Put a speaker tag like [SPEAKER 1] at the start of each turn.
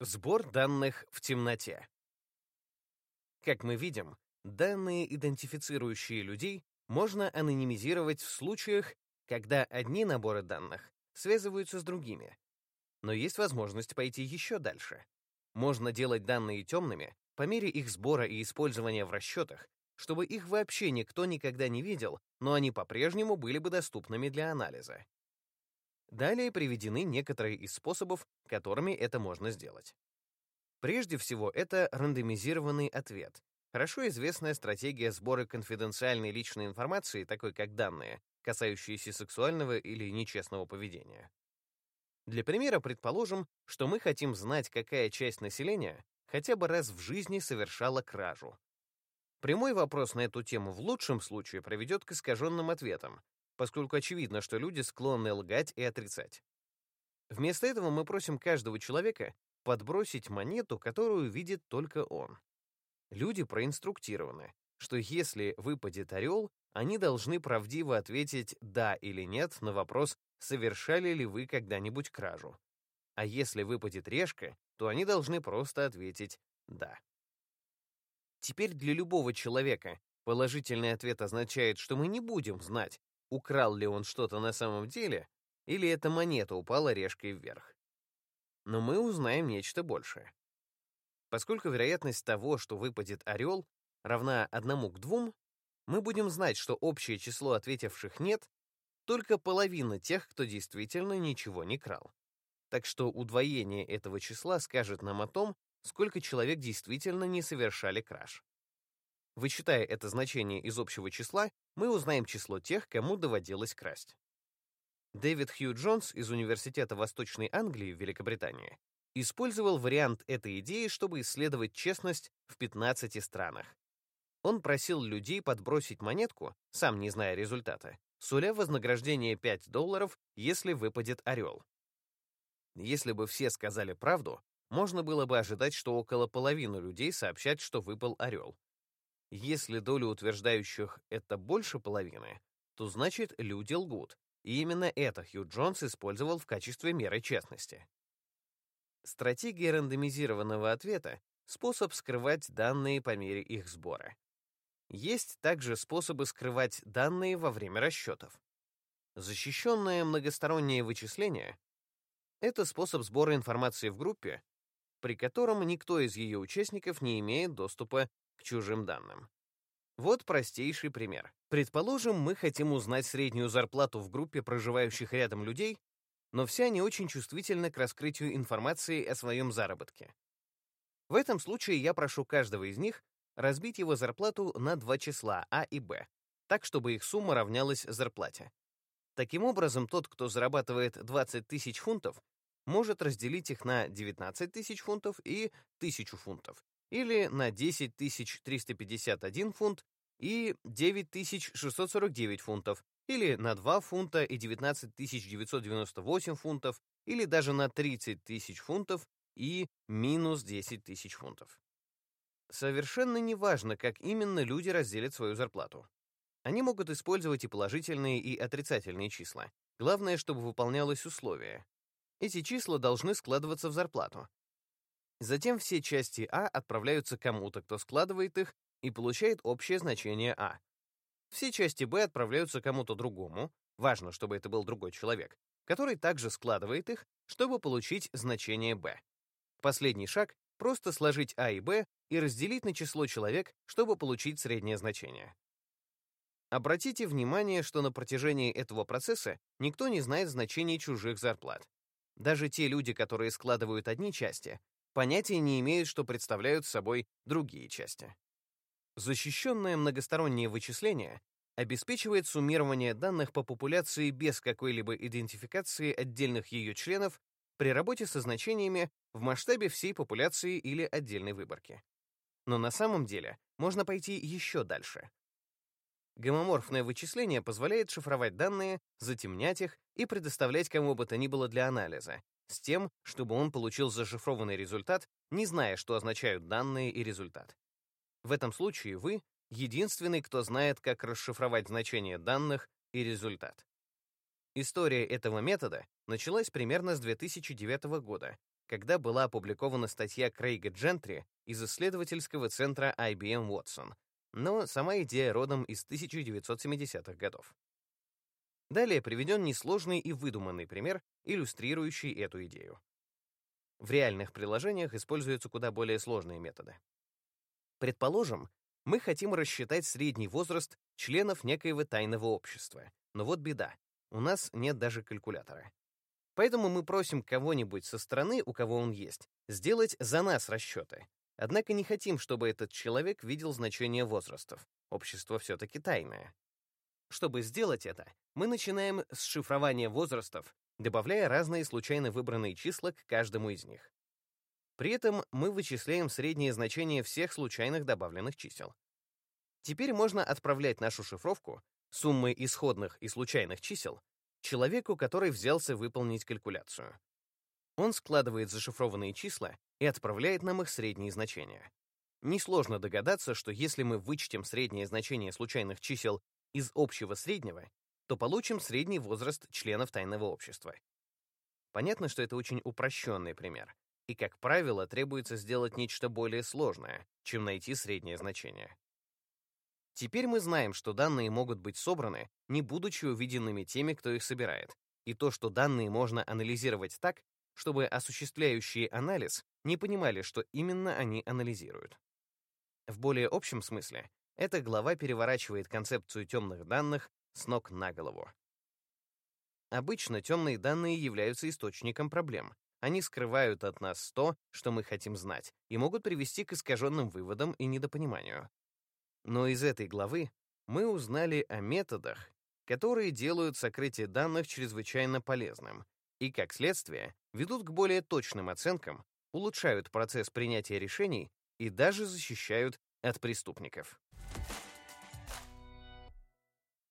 [SPEAKER 1] Сбор данных в темноте. Как мы видим, данные, идентифицирующие людей, можно анонимизировать в случаях, когда одни наборы данных связываются с другими. Но есть возможность пойти еще дальше. Можно делать данные темными по мере их сбора и использования в расчетах, чтобы их вообще никто никогда не видел, но они по-прежнему были бы доступными для анализа. Далее приведены некоторые из способов, которыми это можно сделать. Прежде всего, это рандомизированный ответ. Хорошо известная стратегия сбора конфиденциальной личной информации, такой как данные, касающиеся сексуального или нечестного поведения. Для примера предположим, что мы хотим знать, какая часть населения хотя бы раз в жизни совершала кражу. Прямой вопрос на эту тему в лучшем случае приведет к искаженным ответам, поскольку очевидно, что люди склонны лгать и отрицать. Вместо этого мы просим каждого человека подбросить монету, которую видит только он. Люди проинструктированы, что если выпадет орел, они должны правдиво ответить «да» или «нет» на вопрос «совершали ли вы когда-нибудь кражу?». А если выпадет решка, то они должны просто ответить «да». Теперь для любого человека положительный ответ означает, что мы не будем знать, украл ли он что-то на самом деле, или эта монета упала решкой вверх. Но мы узнаем нечто большее. Поскольку вероятность того, что выпадет орел, равна одному к двум, мы будем знать, что общее число ответивших «нет» только половина тех, кто действительно ничего не крал. Так что удвоение этого числа скажет нам о том, сколько человек действительно не совершали краж. Вычитая это значение из общего числа, мы узнаем число тех, кому доводилось красть. Дэвид Хью Джонс из Университета Восточной Англии в Великобритании использовал вариант этой идеи, чтобы исследовать честность в 15 странах. Он просил людей подбросить монетку, сам не зная результата, суля вознаграждение 5 долларов, если выпадет орел. Если бы все сказали правду, можно было бы ожидать, что около половины людей сообщат, что выпал орел. Если доля утверждающих это больше половины, то значит люди лгут, и именно это Хью Джонс использовал в качестве меры честности. Стратегия рандомизированного ответа — способ скрывать данные по мере их сбора. Есть также способы скрывать данные во время расчетов. Защищенное многостороннее вычисление — это способ сбора информации в группе, при котором никто из ее участников не имеет доступа чужим данным. Вот простейший пример. Предположим, мы хотим узнать среднюю зарплату в группе проживающих рядом людей, но все они очень чувствительны к раскрытию информации о своем заработке. В этом случае я прошу каждого из них разбить его зарплату на два числа А и Б, так, чтобы их сумма равнялась зарплате. Таким образом, тот, кто зарабатывает 20 тысяч фунтов, может разделить их на 19 тысяч фунтов и 1000 фунтов, или на 10 351 фунт и 9 649 фунтов, или на 2 фунта и 19 998 фунтов, или даже на 30 тысяч фунтов и минус 10 тысяч фунтов. Совершенно неважно, как именно люди разделят свою зарплату. Они могут использовать и положительные, и отрицательные числа. Главное, чтобы выполнялось условие. Эти числа должны складываться в зарплату. Затем все части А отправляются кому-то, кто складывает их, и получает общее значение А. Все части Б отправляются кому-то другому, важно, чтобы это был другой человек, который также складывает их, чтобы получить значение Б. Последний шаг — просто сложить А и Б и разделить на число человек, чтобы получить среднее значение. Обратите внимание, что на протяжении этого процесса никто не знает значений чужих зарплат. Даже те люди, которые складывают одни части, понятия не имеют, что представляют собой другие части. Защищенное многостороннее вычисление обеспечивает суммирование данных по популяции без какой-либо идентификации отдельных ее членов при работе со значениями в масштабе всей популяции или отдельной выборки. Но на самом деле можно пойти еще дальше. Гомоморфное вычисление позволяет шифровать данные, затемнять их и предоставлять кому бы то ни было для анализа, с тем, чтобы он получил зашифрованный результат, не зная, что означают данные и результат. В этом случае вы — единственный, кто знает, как расшифровать значение данных и результат. История этого метода началась примерно с 2009 года, когда была опубликована статья Крейга Джентри из исследовательского центра IBM Watson, но сама идея родом из 1970-х годов. Далее приведен несложный и выдуманный пример, иллюстрирующий эту идею. В реальных приложениях используются куда более сложные методы. Предположим, мы хотим рассчитать средний возраст членов некоего тайного общества. Но вот беда. У нас нет даже калькулятора. Поэтому мы просим кого-нибудь со стороны, у кого он есть, сделать за нас расчеты. Однако не хотим, чтобы этот человек видел значение возрастов. Общество все-таки тайное. Чтобы сделать это, мы начинаем с шифрования возрастов, добавляя разные случайно выбранные числа к каждому из них. При этом мы вычисляем среднее значение всех случайных добавленных чисел. Теперь можно отправлять нашу шифровку, суммы исходных и случайных чисел, человеку, который взялся выполнить калькуляцию. Он складывает зашифрованные числа и отправляет нам их средние значения. Несложно догадаться, что если мы вычтем среднее значение случайных чисел из общего среднего, то получим средний возраст членов тайного общества. Понятно, что это очень упрощенный пример, и, как правило, требуется сделать нечто более сложное, чем найти среднее значение. Теперь мы знаем, что данные могут быть собраны, не будучи увиденными теми, кто их собирает, и то, что данные можно анализировать так, чтобы осуществляющие анализ не понимали, что именно они анализируют. В более общем смысле, эта глава переворачивает концепцию темных данных с ног на голову. Обычно темные данные являются источником проблем. Они скрывают от нас то, что мы хотим знать, и могут привести к искаженным выводам и недопониманию. Но из этой главы мы узнали о методах, которые делают сокрытие данных чрезвычайно полезным и, как следствие, ведут к более точным оценкам, улучшают процесс принятия решений и даже защищают от преступников.